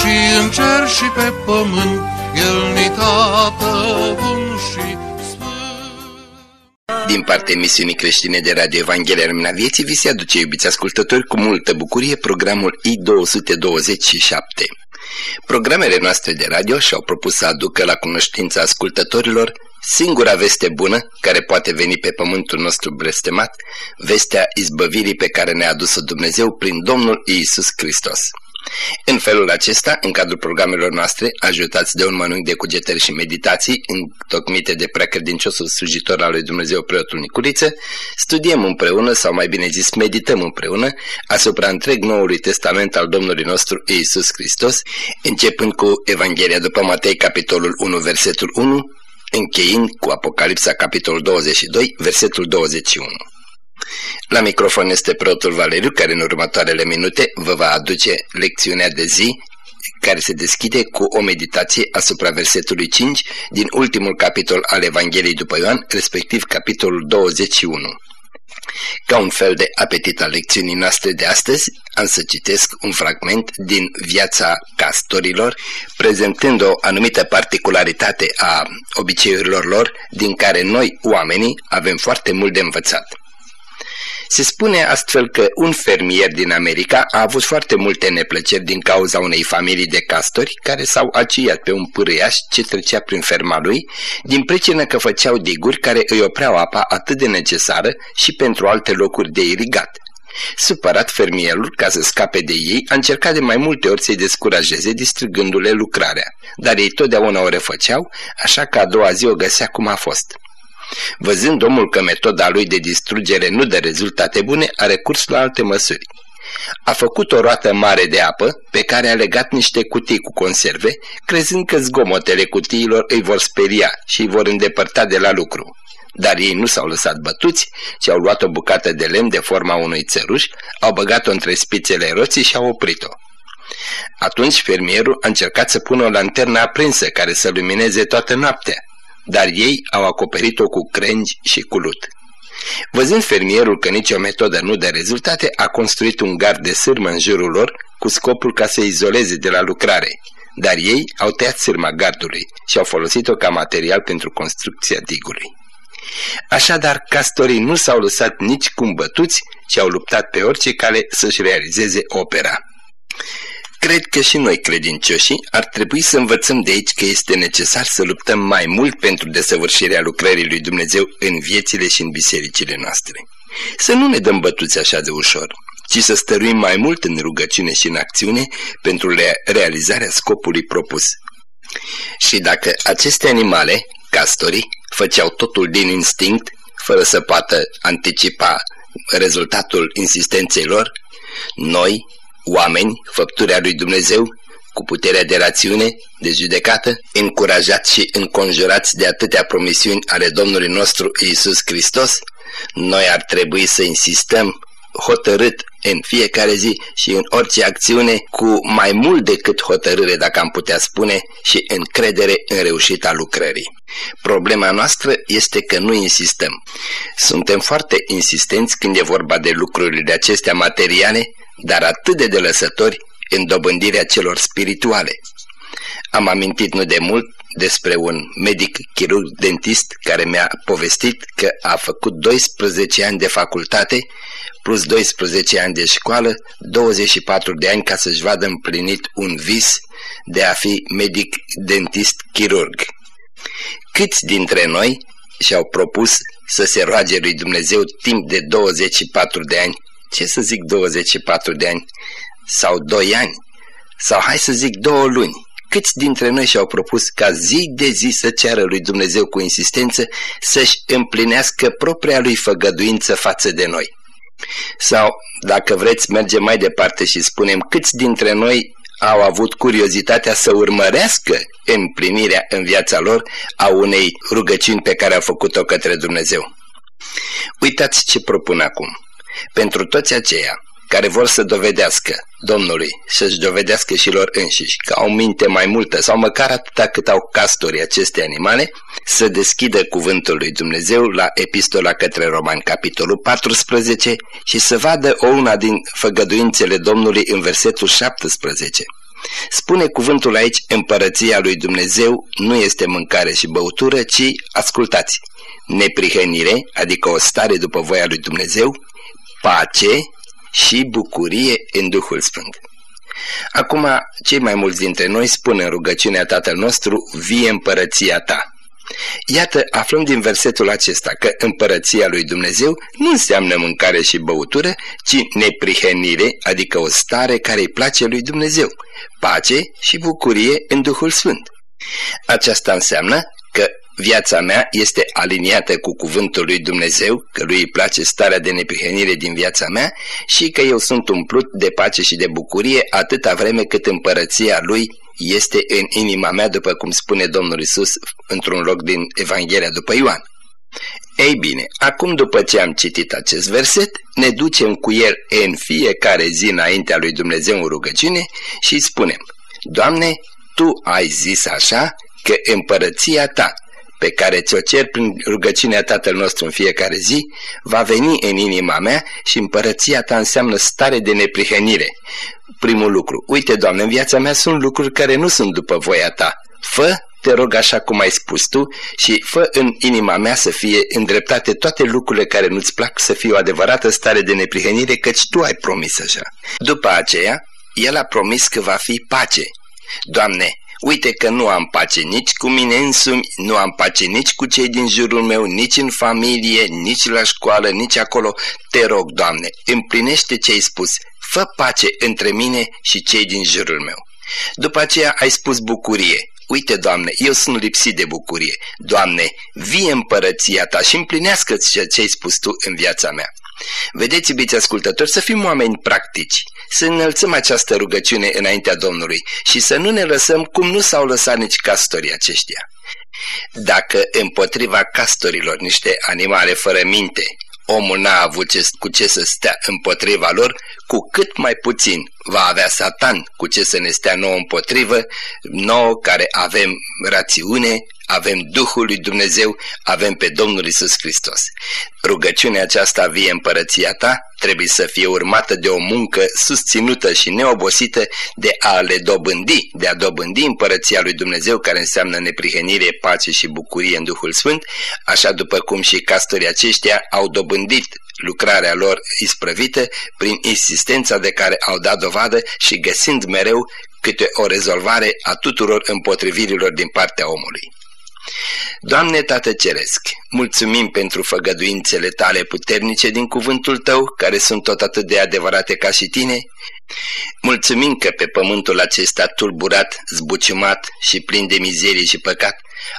și în cer și pe pământ, El ni tată bun și din partea emisiunii creștine de Radio Evanghelia Lumina Vieții, vi se aduce, iubiți ascultători, cu multă bucurie programul I-227. Programele noastre de radio și-au propus să aducă la cunoștința ascultătorilor singura veste bună care poate veni pe pământul nostru blestemat, vestea izbăvirii pe care ne-a adus-o Dumnezeu prin Domnul Iisus Hristos. În felul acesta, în cadrul programelor noastre, ajutați de un mănânc de cugetări și meditații, întocmite de preacredinciosul slujitor al lui Dumnezeu preotul Nicuriță, studiem împreună, sau mai bine zis, medităm împreună, asupra întreg Noului Testament al Domnului nostru Iisus Hristos, începând cu Evanghelia după Matei, capitolul 1, versetul 1, încheind cu Apocalipsa, capitolul 22, versetul 21. La microfon este preotul Valeriu, care în următoarele minute vă va aduce lecțiunea de zi, care se deschide cu o meditație asupra versetului 5 din ultimul capitol al Evangheliei după Ioan, respectiv capitolul 21. Ca un fel de apetit al lecțiunii noastre de astăzi, am să citesc un fragment din viața castorilor, prezentând o anumită particularitate a obiceiurilor lor, din care noi, oamenii, avem foarte mult de învățat. Se spune astfel că un fermier din America a avut foarte multe neplăceri din cauza unei familii de castori care s-au aciat pe un pârâiaș ce trecea prin ferma lui, din pricină că făceau diguri care îi opreau apa atât de necesară și pentru alte locuri de irigat. Supărat fermierul, ca să scape de ei, a încercat de mai multe ori să-i descurajeze, distrugându-le lucrarea, dar ei totdeauna o refăceau, așa că a doua zi o găsea cum a fost. Văzând omul că metoda lui de distrugere nu dă rezultate bune, a recurs la alte măsuri. A făcut o roată mare de apă pe care a legat niște cutii cu conserve, crezând că zgomotele cutiilor îi vor speria și îi vor îndepărta de la lucru. Dar ei nu s-au lăsat bătuți, ci au luat o bucată de lemn de forma unui țăruș, au băgat-o între spițele roții și au oprit-o. Atunci fermierul a încercat să pună o lanternă aprinsă care să lumineze toată noaptea, dar ei au acoperit-o cu crengi și cu lut. Văzând fermierul că nicio metodă nu dă rezultate, a construit un gard de sârmă în jurul lor cu scopul ca să izoleze de la lucrare, dar ei au tăiat sârma gardului și au folosit-o ca material pentru construcția digului. Așadar, castorii nu s-au lăsat nici cum bătuți, ci au luptat pe orice cale să-și realizeze opera. Cred că și noi, credincioșii, ar trebui să învățăm de aici că este necesar să luptăm mai mult pentru desăvârșirea lucrării lui Dumnezeu în viețile și în bisericile noastre. Să nu ne dăm bătuți așa de ușor, ci să stăruim mai mult în rugăciune și în acțiune pentru realizarea scopului propus. Și dacă aceste animale, castorii, făceau totul din instinct, fără să poată anticipa rezultatul insistenței lor, noi, oameni, făpturea lui Dumnezeu, cu puterea de rațiune, de judecată, încurajați și înconjurați de atâtea promisiuni ale Domnului nostru Iisus Hristos, noi ar trebui să insistăm hotărât în fiecare zi și în orice acțiune cu mai mult decât hotărâre, dacă am putea spune, și încredere în reușita lucrării. Problema noastră este că nu insistăm. Suntem foarte insistenți când e vorba de lucrurile acestea materiale, dar atât de delăsători în dobândirea celor spirituale. Am amintit nu de mult despre un medic chirurg dentist care mi-a povestit că a făcut 12 ani de facultate plus 12 ani de școală, 24 de ani ca să-și vadă împlinit un vis de a fi medic dentist chirurg. Câți dintre noi și-au propus să se roage lui Dumnezeu timp de 24 de ani ce să zic 24 de ani sau 2 ani sau hai să zic 2 luni. Câți dintre noi și-au propus ca zi de zi să ceară lui Dumnezeu cu insistență să-și împlinească propria lui făgăduință față de noi? Sau, dacă vreți, mergem mai departe și spunem câți dintre noi au avut curiozitatea să urmărească împlinirea în viața lor a unei rugăciuni pe care au făcut-o către Dumnezeu. Uitați ce propun acum. Pentru toți aceia care vor să dovedească Domnului, să-și dovedească și lor înșiși că au minte mai multă sau măcar atâta cât au castorii aceste animale, să deschidă cuvântul lui Dumnezeu la epistola către Romani, capitolul 14 și să vadă o una din făgăduințele Domnului în versetul 17. Spune cuvântul aici, împărăția lui Dumnezeu nu este mâncare și băutură, ci, ascultați, neprihănire, adică o stare după voia lui Dumnezeu, pace și bucurie în Duhul Sfânt. Acum, cei mai mulți dintre noi spun în rugăciunea Tatăl nostru, vie împărăția ta. Iată, aflăm din versetul acesta că împărăția lui Dumnezeu nu înseamnă mâncare și băutură, ci neprihenire, adică o stare care îi place lui Dumnezeu, pace și bucurie în Duhul Sfânt. Aceasta înseamnă că viața mea este aliniată cu cuvântul lui Dumnezeu, că lui îi place starea de neprihenire din viața mea și că eu sunt umplut de pace și de bucurie atâta vreme cât împărăția lui este în inima mea, după cum spune Domnul Isus într-un loc din Evanghelia după Ioan. Ei bine, acum după ce am citit acest verset, ne ducem cu el în fiecare zi înaintea lui Dumnezeu în rugăciune și spunem, Doamne, Tu ai zis așa că împărăția Ta, pe care ți-o cer prin rugăciunea Tatăl nostru în fiecare zi, va veni în inima mea și împărăția ta înseamnă stare de neprihănire. Primul lucru, uite, Doamne, în viața mea sunt lucruri care nu sunt după voia ta. Fă, te rog așa cum ai spus tu și fă în inima mea să fie îndreptate toate lucrurile care nu-ți plac să fie o adevărată stare de neprihănire, căci tu ai promis așa. După aceea, el a promis că va fi pace. Doamne, Uite că nu am pace nici cu mine însumi, nu am pace nici cu cei din jurul meu, nici în familie, nici la școală, nici acolo. Te rog, Doamne, împlinește ce ai spus, fă pace între mine și cei din jurul meu. După aceea ai spus bucurie. Uite, Doamne, eu sunt lipsit de bucurie. Doamne, vie împărăția Ta și împlinească ce ai spus Tu în viața mea. Vedeți, iubiți ascultători, să fim oameni practici, să înălțăm această rugăciune înaintea Domnului și să nu ne lăsăm cum nu s-au lăsat nici castorii aceștia. Dacă împotriva castorilor niște animale fără minte, omul n-a avut ce, cu ce să stea împotriva lor, cu cât mai puțin va avea Satan cu ce să ne stea nouă împotrivă, nouă care avem rațiune, avem Duhul lui Dumnezeu, avem pe Domnul Isus Hristos. Rugăciunea aceasta vie împărăția ta trebuie să fie urmată de o muncă susținută și neobosită de a le dobândi, de a dobândi împărăția lui Dumnezeu care înseamnă neprihenire, pace și bucurie în Duhul Sfânt, așa după cum și castorii aceștia au dobândit lucrarea lor isprăvită prin insistența de care au dat dovadă și găsind mereu câte o rezolvare a tuturor împotrivirilor din partea omului. Doamne Tată Ceresc, mulțumim pentru făgăduințele tale puternice din cuvântul tău, care sunt tot atât de adevărate ca și tine. Mulțumim că pe pământul acesta tulburat, zbuciumat și plin de mizerie și păcat,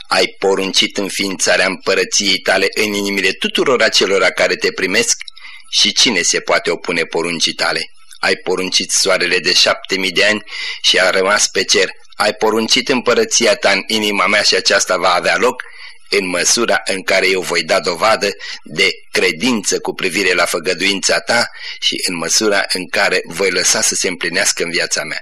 ai poruncit înființarea împărăției tale în inimile tuturor acelora care te primesc și cine se poate opune poruncii tale? Ai poruncit soarele de șapte mii de ani și a rămas pe cer ai poruncit împărăția ta în inima mea și aceasta va avea loc în măsura în care eu voi da dovadă de credință cu privire la făgăduința ta și în măsura în care voi lăsa să se împlinească în viața mea.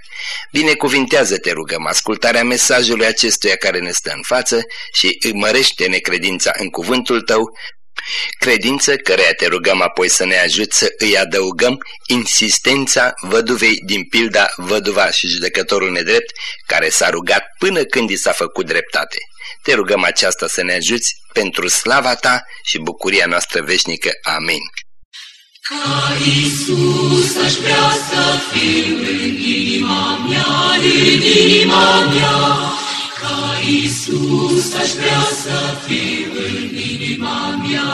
Binecuvintează-te, rugăm, ascultarea mesajului acestuia care ne stă în față și mărește necredința în cuvântul tău, Credință căreia te rugăm apoi să ne ajut să îi adăugăm insistența văduvei din pilda văduva și judecătorul nedrept care s-a rugat până când i s-a făcut dreptate. Te rugăm aceasta să ne ajuți pentru slava ta și bucuria noastră veșnică. Amin. Ca Iisus aș vrea să fiu în inima mea, în inima mea, Iisus aș vrea să fiu în inima mea.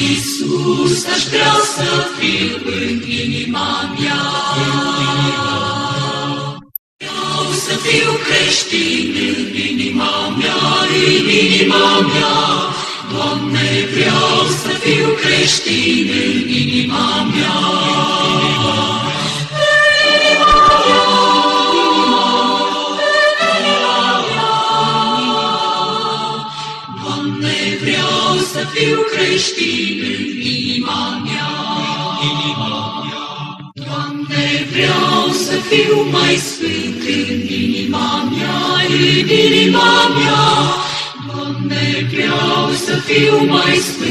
Iisus aș vrea să fiu în inima mea. Vreau să să fiu creștin în inima mea, în inima mea. Doamne, vreau să fiu creștin în inima mea. Doamne, vreau să fiu creștin în inima mea. Doamne, vreau să fiu mai sfânt în inima mea, în inima mea. Doamne, vreau să fiu mai sfânt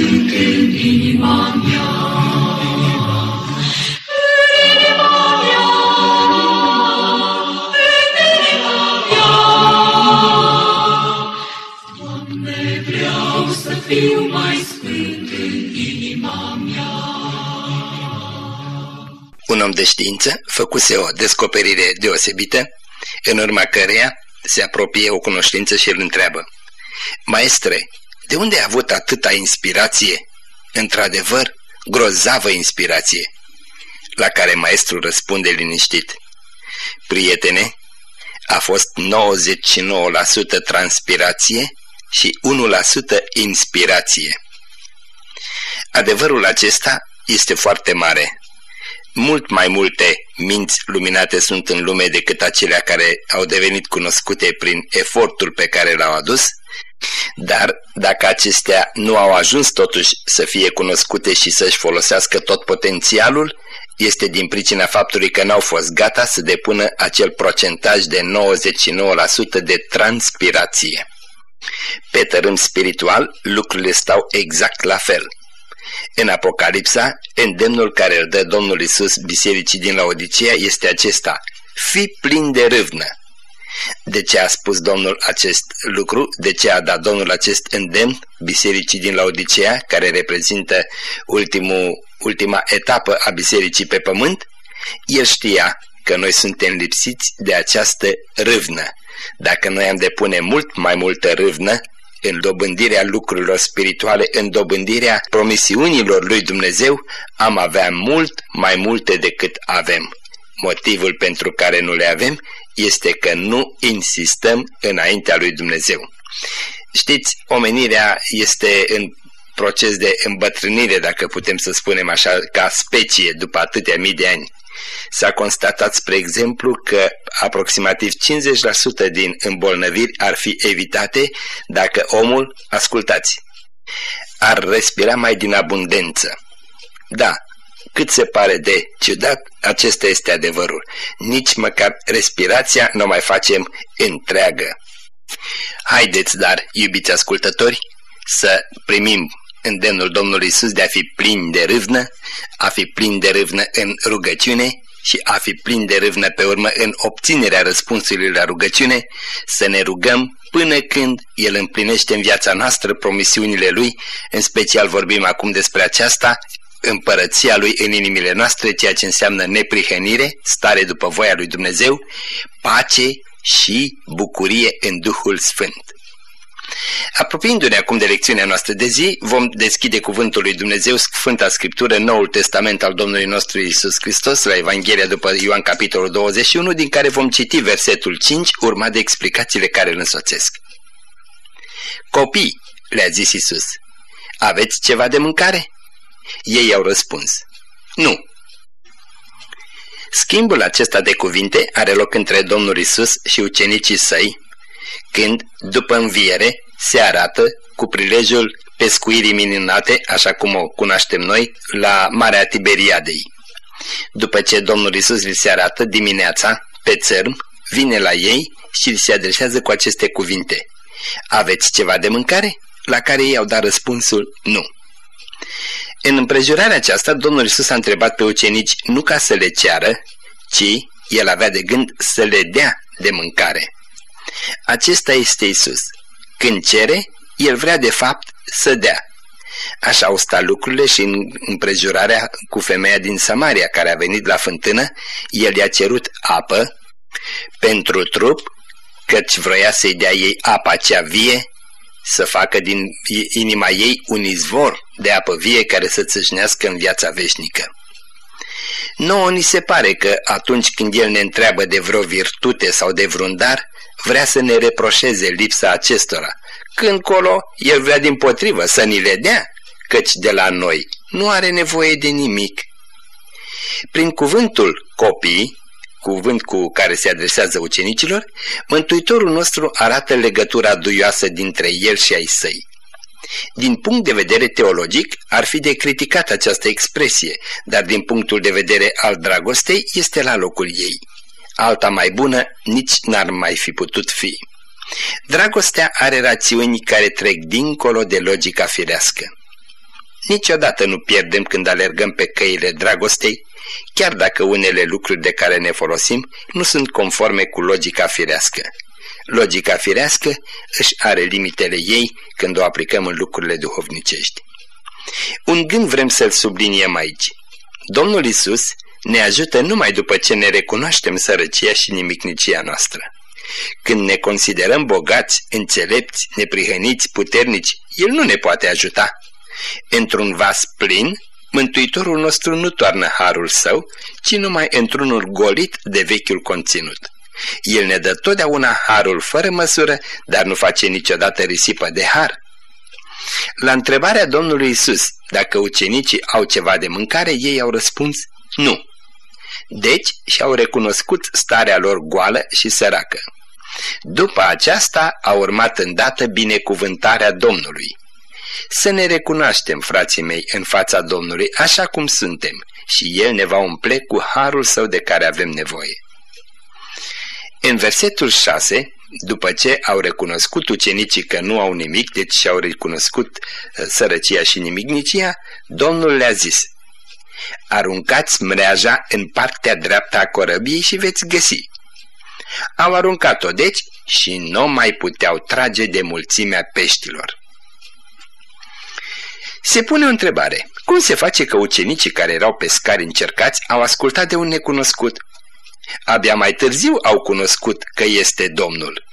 Un om de știință făcuse o descoperire deosebită, în urma căreia se apropie o cunoștință și îl întreabă. Maestre, de unde ai avut atâta inspirație? Într-adevăr, grozavă inspirație. La care maestrul răspunde liniștit. Prietene, a fost 99% transpirație și 1% inspirație. Adevărul acesta este foarte mare. Mult mai multe minți luminate sunt în lume decât acelea care au devenit cunoscute prin efortul pe care l-au adus, dar dacă acestea nu au ajuns totuși să fie cunoscute și să-și folosească tot potențialul, este din pricina faptului că n-au fost gata să depună acel procentaj de 99% de transpirație. Pe tărâm spiritual, lucrurile stau exact la fel. În Apocalipsa, îndemnul care îl dă Domnul Isus bisericii din Laodicea este acesta, fi plin de râvnă. De ce a spus Domnul acest lucru? De ce a dat Domnul acest îndemn bisericii din Laodicea, care reprezintă ultimul, ultima etapă a bisericii pe pământ? El știa că noi suntem lipsiți de această râvnă. Dacă noi am depune mult mai multă râvnă în dobândirea lucrurilor spirituale, în dobândirea promisiunilor lui Dumnezeu, am avea mult mai multe decât avem. Motivul pentru care nu le avem este că nu insistăm înaintea lui Dumnezeu. Știți, omenirea este în proces de îmbătrânire, dacă putem să spunem așa, ca specie după atâtea mii de ani. S-a constatat, spre exemplu, că aproximativ 50% din îmbolnăviri ar fi evitate dacă omul, ascultați, ar respira mai din abundență. Da, cât se pare de ciudat, acesta este adevărul. Nici măcar respirația nu mai facem întreagă. Haideți, dar, iubiți ascultători, să primim îndemnul Domnului Isus de a fi plin de râvnă, a fi plin de râvnă în rugăciune și a fi plin de râvnă pe urmă în obținerea răspunsului la rugăciune, să ne rugăm până când El împlinește în viața noastră promisiunile Lui, în special vorbim acum despre aceasta, împărăția Lui în inimile noastre, ceea ce înseamnă neprihănire, stare după voia Lui Dumnezeu, pace și bucurie în Duhul Sfânt. Apropiindu-ne acum de lecțiunea noastră de zi, vom deschide cuvântul lui Dumnezeu, Sfânta Scriptură, Noul Testament al Domnului nostru Isus Hristos, la Evanghelia după Ioan capitolul 21, din care vom citi versetul 5, urmat de explicațiile care îl însoțesc. Copii, le-a zis Isus, aveți ceva de mâncare? Ei au răspuns, nu. Schimbul acesta de cuvinte are loc între Domnul Isus și ucenicii săi, când, după înviere, se arată cu prilejul pescuirii minunate, așa cum o cunoaștem noi, la Marea Tiberiadei. După ce Domnul Isus li se arată dimineața, pe țărm, vine la ei și li se adresează cu aceste cuvinte. Aveți ceva de mâncare? La care ei au dat răspunsul nu. În împrejurarea aceasta, Domnul Isus a întrebat pe ucenici nu ca să le ceară, ci el avea de gând să le dea de mâncare. Acesta este Isus. Când cere, el vrea de fapt să dea. Așa au stat lucrurile și în împrejurarea cu femeia din Samaria care a venit la fântână, el i-a cerut apă pentru trup, căci vroia să-i dea ei apa cea vie, să facă din inima ei un izvor de apă vie care să țâșnească în viața veșnică. Nouă ni se pare că atunci când El ne întreabă de vreo virtute sau de vreun dar, vrea să ne reproșeze lipsa acestora, când colo El vrea din potrivă să ni le dea, căci de la noi nu are nevoie de nimic. Prin cuvântul copii, cuvânt cu care se adresează ucenicilor, Mântuitorul nostru arată legătura duioasă dintre el și ai săi. Din punct de vedere teologic, ar fi de criticat această expresie, dar din punctul de vedere al dragostei este la locul ei. Alta mai bună nici n-ar mai fi putut fi. Dragostea are rațiuni care trec dincolo de logica firească. Niciodată nu pierdem când alergăm pe căile dragostei, chiar dacă unele lucruri de care ne folosim nu sunt conforme cu logica firească. Logica firească își are limitele ei când o aplicăm în lucrurile duhovnicești. Un gând vrem să-l subliniem aici. Domnul Isus ne ajută numai după ce ne recunoaștem sărăcia și nimicnicia noastră. Când ne considerăm bogați, înțelepți, neprihăniți, puternici, El nu ne poate ajuta. Într-un vas plin, Mântuitorul nostru nu toarnă harul său, ci numai într-unul golit de vechiul conținut. El ne dă totdeauna harul fără măsură, dar nu face niciodată risipă de har. La întrebarea Domnului Isus dacă ucenicii au ceva de mâncare, ei au răspuns nu. Deci și-au recunoscut starea lor goală și săracă. După aceasta a urmat îndată binecuvântarea Domnului. Să ne recunoaștem, frații mei, în fața Domnului așa cum suntem și El ne va umple cu harul său de care avem nevoie. În versetul 6, după ce au recunoscut ucenicii că nu au nimic, deci și-au recunoscut uh, sărăcia și nimicnicia, Domnul le-a zis, Aruncați mreaja în partea dreaptă a corăbiei și veți găsi. Au aruncat-o deci și nu mai puteau trage de mulțimea peștilor. Se pune o întrebare. Cum se face că ucenicii care erau pescari încercați au ascultat de un necunoscut? Abia mai târziu au cunoscut că este Domnul.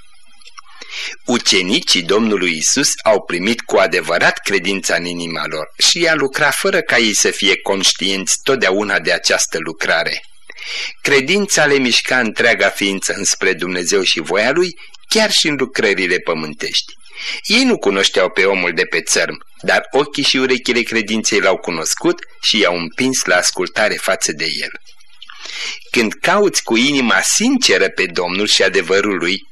Ucenicii Domnului Isus au primit cu adevărat credința în inima lor și ea lucra fără ca ei să fie conștienți totdeauna de această lucrare. Credința le mișca întreaga ființă înspre Dumnezeu și voia Lui, chiar și în lucrările pământești. Ei nu cunoșteau pe omul de pe țărm, dar ochii și urechile credinței l-au cunoscut și i-au împins la ascultare față de el. Când cauți cu inima sinceră pe Domnul și adevărul lui,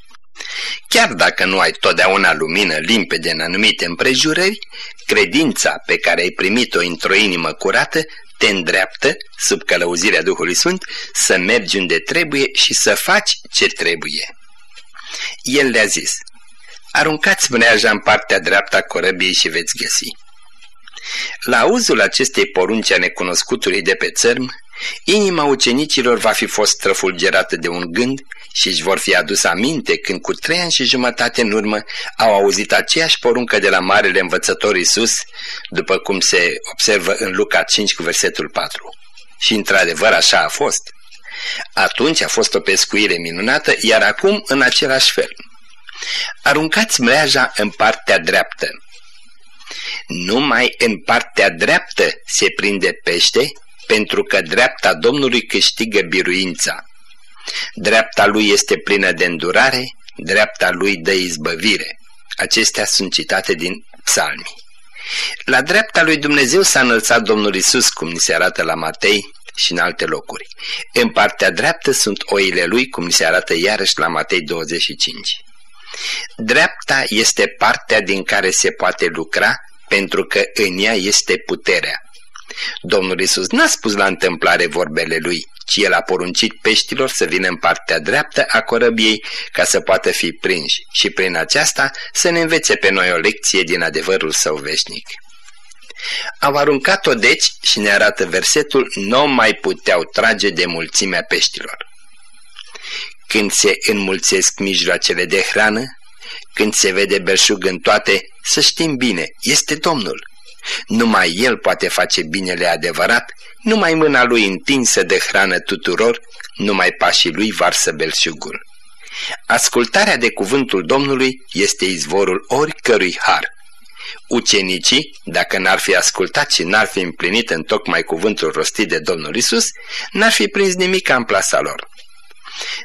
chiar dacă nu ai totdeauna lumină limpede în anumite împrejurări, credința pe care ai primit-o într-o inimă curată te îndreaptă, sub călăuzirea Duhului Sfânt, să mergi unde trebuie și să faci ce trebuie. El le-a zis, aruncați mreaja în partea dreaptă a corăbiei și veți găsi. La auzul acestei porunci a necunoscutului de pe țărm, inima ucenicilor va fi fost străfulgerată de un gând și își vor fi adus aminte când cu trei ani și jumătate în urmă au auzit aceeași poruncă de la Marele Învățător Iisus, după cum se observă în Luca 5 cu versetul 4. Și într-adevăr așa a fost. Atunci a fost o pescuire minunată, iar acum în același fel. Aruncați mreaja în partea dreaptă. Numai în partea dreaptă se prinde pește, pentru că dreapta Domnului câștigă biruința. Dreapta lui este plină de îndurare, dreapta lui dă izbăvire. Acestea sunt citate din psalmi. La dreapta lui Dumnezeu s-a înălțat Domnul Isus, cum ni se arată la Matei și în alte locuri. În partea dreaptă sunt oile lui, cum ni se arată iarăși la Matei 25. Dreapta este partea din care se poate lucra pentru că în ea este puterea. Domnul Isus n-a spus la întâmplare vorbele lui, ci el a poruncit peștilor să vină în partea dreaptă a corăbiei ca să poată fi prinși și prin aceasta să ne învețe pe noi o lecție din adevărul său veșnic. Au aruncat-o deci și ne arată versetul, nu mai puteau trage de mulțimea peștilor. Când se înmulțesc mijloacele de hrană, când se vede belșug în toate, să știm bine, este Domnul. Numai El poate face binele adevărat, numai mâna Lui întinsă de hrană tuturor, numai pașii Lui varsă belșugul. Ascultarea de cuvântul Domnului este izvorul oricărui har. Ucenicii, dacă n-ar fi ascultat și n-ar fi împlinit în tocmai cuvântul rostit de Domnul Isus, n-ar fi prins nimic în plasa lor.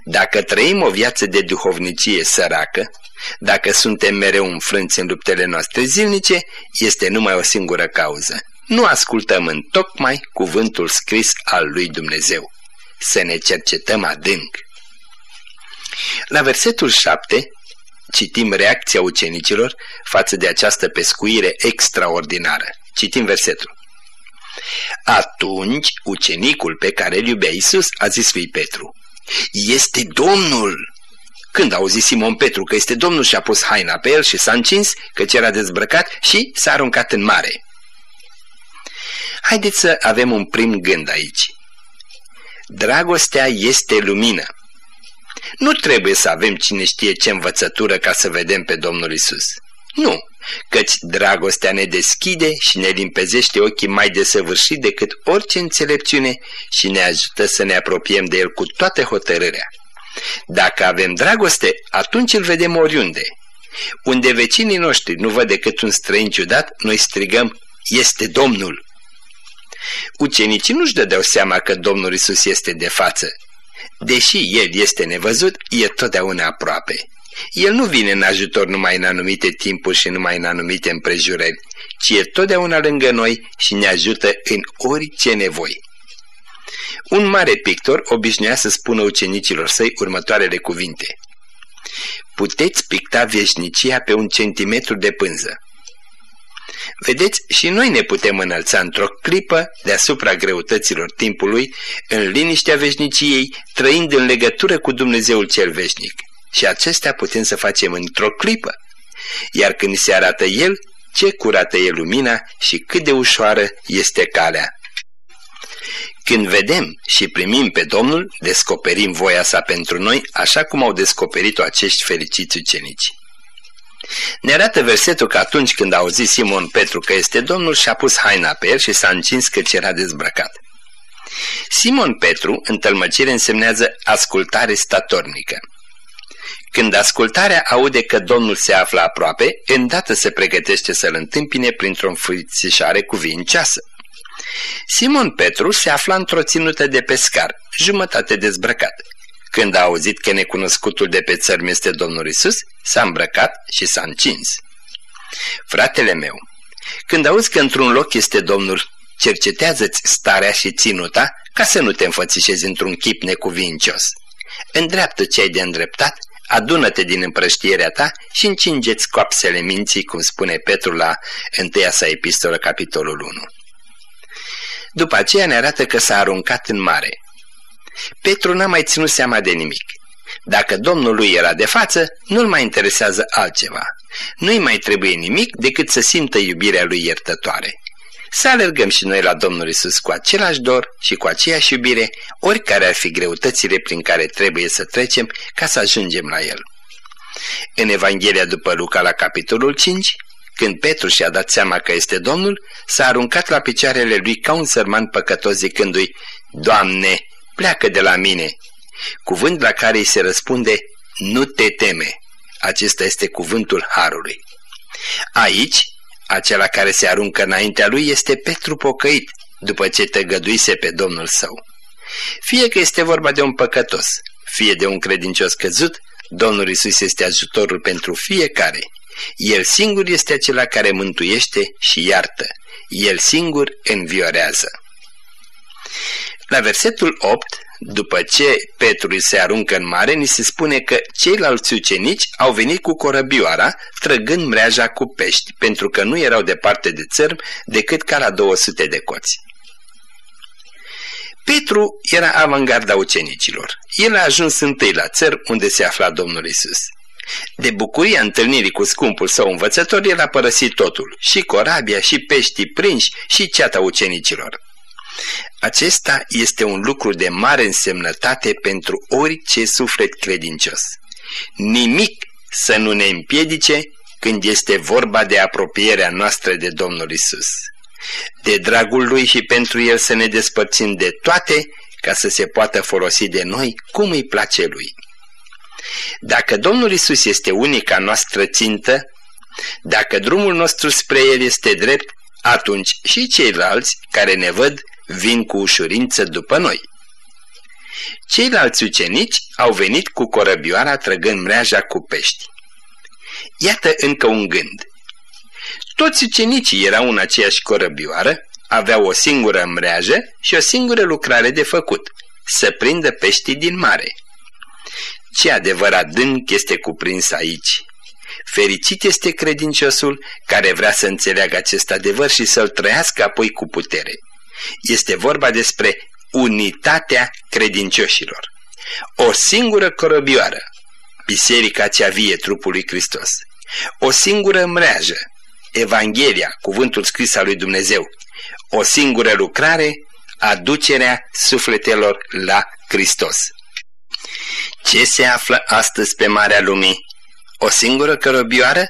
Dacă trăim o viață de duhovnicie săracă, dacă suntem mereu înfrânți în luptele noastre zilnice, este numai o singură cauză. Nu ascultăm în tocmai cuvântul scris al lui Dumnezeu. Să ne cercetăm adânc. La versetul 7 citim reacția ucenicilor față de această pescuire extraordinară. Citim versetul. Atunci ucenicul pe care îl iubea Iisus a zis lui Petru, Este Domnul! Când a auzit Simon Petru că este Domnul și-a pus haina pe el și s-a încins, căci era dezbrăcat și s-a aruncat în mare. Haideți să avem un prim gând aici. Dragostea este lumină. Nu trebuie să avem cine știe ce învățătură ca să vedem pe Domnul Isus. Nu, căci dragostea ne deschide și ne limpezește ochii mai desăvârșit decât orice înțelepciune și ne ajută să ne apropiem de El cu toată hotărârea. Dacă avem dragoste, atunci îl vedem oriunde. Unde vecinii noștri nu văd decât un străin ciudat, noi strigăm, este Domnul. Ucenicii nu-și dădeau seama că Domnul Isus este de față. Deși El este nevăzut, e totdeauna aproape. El nu vine în ajutor numai în anumite timpuri și numai în anumite împrejurări, ci e totdeauna lângă noi și ne ajută în orice nevoi. Un mare pictor obișnuia să spună ucenicilor săi următoarele cuvinte. Puteți picta veșnicia pe un centimetru de pânză. Vedeți, și noi ne putem înălța într-o clipă deasupra greutăților timpului, în liniștea veșniciei, trăind în legătură cu Dumnezeul cel veșnic. Și acestea putem să facem într-o clipă. Iar când se arată El, ce curată e lumina și cât de ușoară este calea. Când vedem și primim pe Domnul, descoperim voia sa pentru noi, așa cum au descoperit-o acești fericiți ucenici. Ne arată versetul că atunci când a auzit Simon Petru că este Domnul, și-a pus haina pe el și s-a încins că era dezbrăcat. Simon Petru, în tălmăcire, însemnează ascultare statornică. Când ascultarea aude că Domnul se află aproape, îndată se pregătește să-l întâmpine printr-o înfățișare cuvincioasă. Simon Petru se afla într-o ținută de pescar, jumătate dezbrăcat. Când a auzit că necunoscutul de pe țărm este Domnul Isus, s-a îmbrăcat și s-a încins. Fratele meu, când auzi că într-un loc este Domnul, cercetează-ți starea și ținuta ca să nu te înfățișezi într-un chip necuvincios. Îndreaptă ce ai de îndreptat, adună-te din împrăștierea ta și încingeți coapsele minții, cum spune Petru la întâia sa epistolă, capitolul 1. După aceea ne arată că s-a aruncat în mare. Petru n-a mai ținut seama de nimic. Dacă Domnul lui era de față, nu-l mai interesează altceva. Nu-i mai trebuie nimic decât să simtă iubirea lui iertătoare. Să alergăm și noi la Domnul Isus cu același dor și cu aceeași iubire, oricare ar fi greutățile prin care trebuie să trecem ca să ajungem la El. În Evanghelia după Luca la capitolul 5, când Petru și-a dat seama că este Domnul, s-a aruncat la picioarele lui ca un sărman păcătos zicându-i, Doamne, pleacă de la mine! Cuvânt la care îi se răspunde, nu te teme. Acesta este cuvântul Harului. Aici, acela care se aruncă înaintea lui este Petru pocăit, după ce tăgăduise pe Domnul său. Fie că este vorba de un păcătos, fie de un credincios căzut, Domnul Isus este ajutorul pentru fiecare. El singur este acela care mântuiește și iartă. El singur înviorează. La versetul 8, după ce Petru se aruncă în mare, ni se spune că ceilalți ucenici au venit cu corăbioara, trăgând mreaja cu pești, pentru că nu erau departe de țărm decât ca la 200 de coți. Petru era avangarda ucenicilor. El a ajuns întâi la țăr unde se afla Domnul Isus. De bucuria întâlnirii cu scumpul său învățător, el a părăsit totul, și corabia, și peștii prinși, și ceata ucenicilor. Acesta este un lucru de mare însemnătate pentru orice suflet credincios. Nimic să nu ne împiedice când este vorba de apropierea noastră de Domnul Isus. De dragul Lui și pentru El să ne despărțim de toate ca să se poată folosi de noi cum îi place Lui. Dacă Domnul Isus este unica noastră țintă, Dacă drumul nostru spre El este drept, atunci și ceilalți care ne văd vin cu ușurință după noi. Ceilalți ucenici au venit cu corăbioara trăgând mreaja cu pești. Iată încă un gând. Toți ucenicii erau în aceeași corăbioară, aveau o singură mreajă și o singură lucrare de făcut, să prindă peștii din mare. Ce adevărat dânc este cuprins aici! Fericit este credinciosul care vrea să înțeleagă acest adevăr și să-l trăiască apoi cu putere. Este vorba despre unitatea credincioșilor. O singură corăbioară, biserica cea vie trupului Hristos. O singură mreajă, Evanghelia, cuvântul scris al lui Dumnezeu. O singură lucrare, aducerea sufletelor la Hristos. Ce se află astăzi pe Marea Lumii? O singură corăbioară?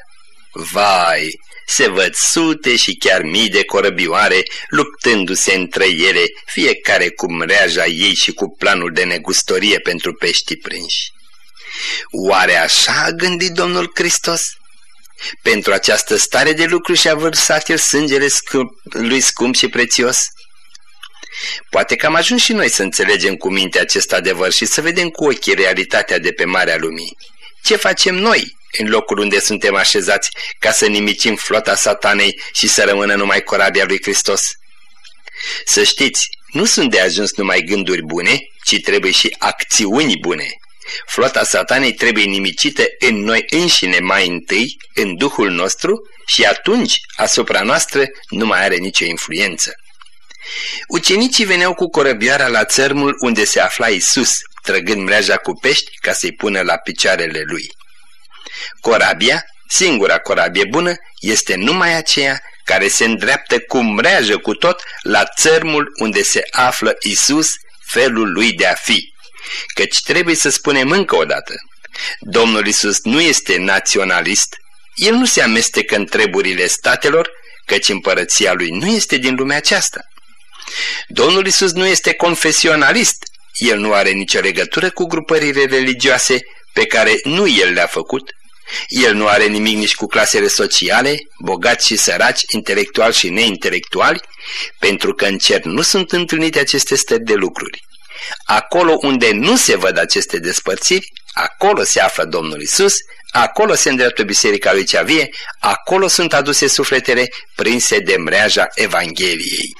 Vai, se văd sute și chiar mii de corăbioare luptându-se între ele, fiecare cu mreaja ei și cu planul de negustorie pentru pești prinși. Oare așa a gândit Domnul Hristos? Pentru această stare de lucru și-a vărsat el sângele scump, lui scump și prețios? Poate că am ajuns și noi să înțelegem cu minte acest adevăr și să vedem cu ochii realitatea de pe Marea Lumii. Ce facem noi în locul unde suntem așezați ca să nimicim flota satanei și să rămână numai corabia lui Hristos? Să știți, nu sunt de ajuns numai gânduri bune, ci trebuie și acțiuni bune. Flota satanei trebuie nimicită în noi înșine mai întâi, în Duhul nostru, și atunci asupra noastră nu mai are nicio influență. Ucenicii veneau cu corăbioara la țărmul unde se afla Isus, trăgând mreaja cu pești ca să-i pună la picioarele lui. Corabia, singura corabie bună, este numai aceea care se îndreaptă cu mreajă cu tot la țărmul unde se află Isus, felul lui de a fi. Căci trebuie să spunem încă o dată, Domnul Isus nu este naționalist, El nu se amestecă în treburile statelor, căci împărăția Lui nu este din lumea aceasta. Domnul Isus nu este confesionalist, El nu are nicio legătură cu grupările religioase pe care nu El le-a făcut, el nu are nimic nici cu clasele sociale, bogați și săraci, intelectuali și neintelectuali, pentru că în cer nu sunt întâlnite aceste stări de lucruri. Acolo unde nu se văd aceste despărțiri, acolo se află Domnul Isus, acolo se îndreaptă Biserica lui Cea Vie, acolo sunt aduse sufletele prinse de mreaja Evangheliei.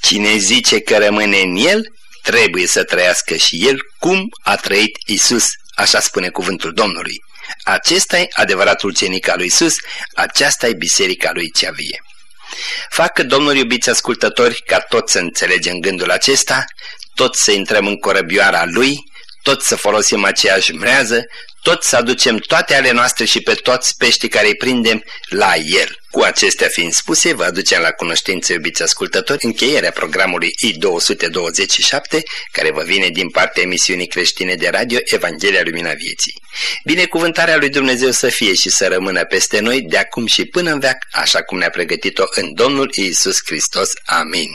Cine zice că rămâne în el, trebuie să trăiască și el cum a trăit Isus, așa spune cuvântul Domnului. Acesta e adevăratul cenic al lui Isus, aceasta e biserica lui cea vie. Facă, Domnul iubiți ascultători, ca toți să înțelegem gândul acesta, toți să intrăm în corăbioara Lui, toți să folosim aceeași mrează, toți să aducem toate ale noastre și pe toți peștii care îi prindem la El. Cu acestea fiind spuse, vă aducem la cunoștință, iubiți ascultători, încheierea programului I-227, care vă vine din partea emisiunii creștine de radio Evanghelia Lumina Vieții. Binecuvântarea lui Dumnezeu să fie și să rămână peste noi de acum și până în veac, așa cum ne-a pregătit-o în Domnul Iisus Hristos. Amin.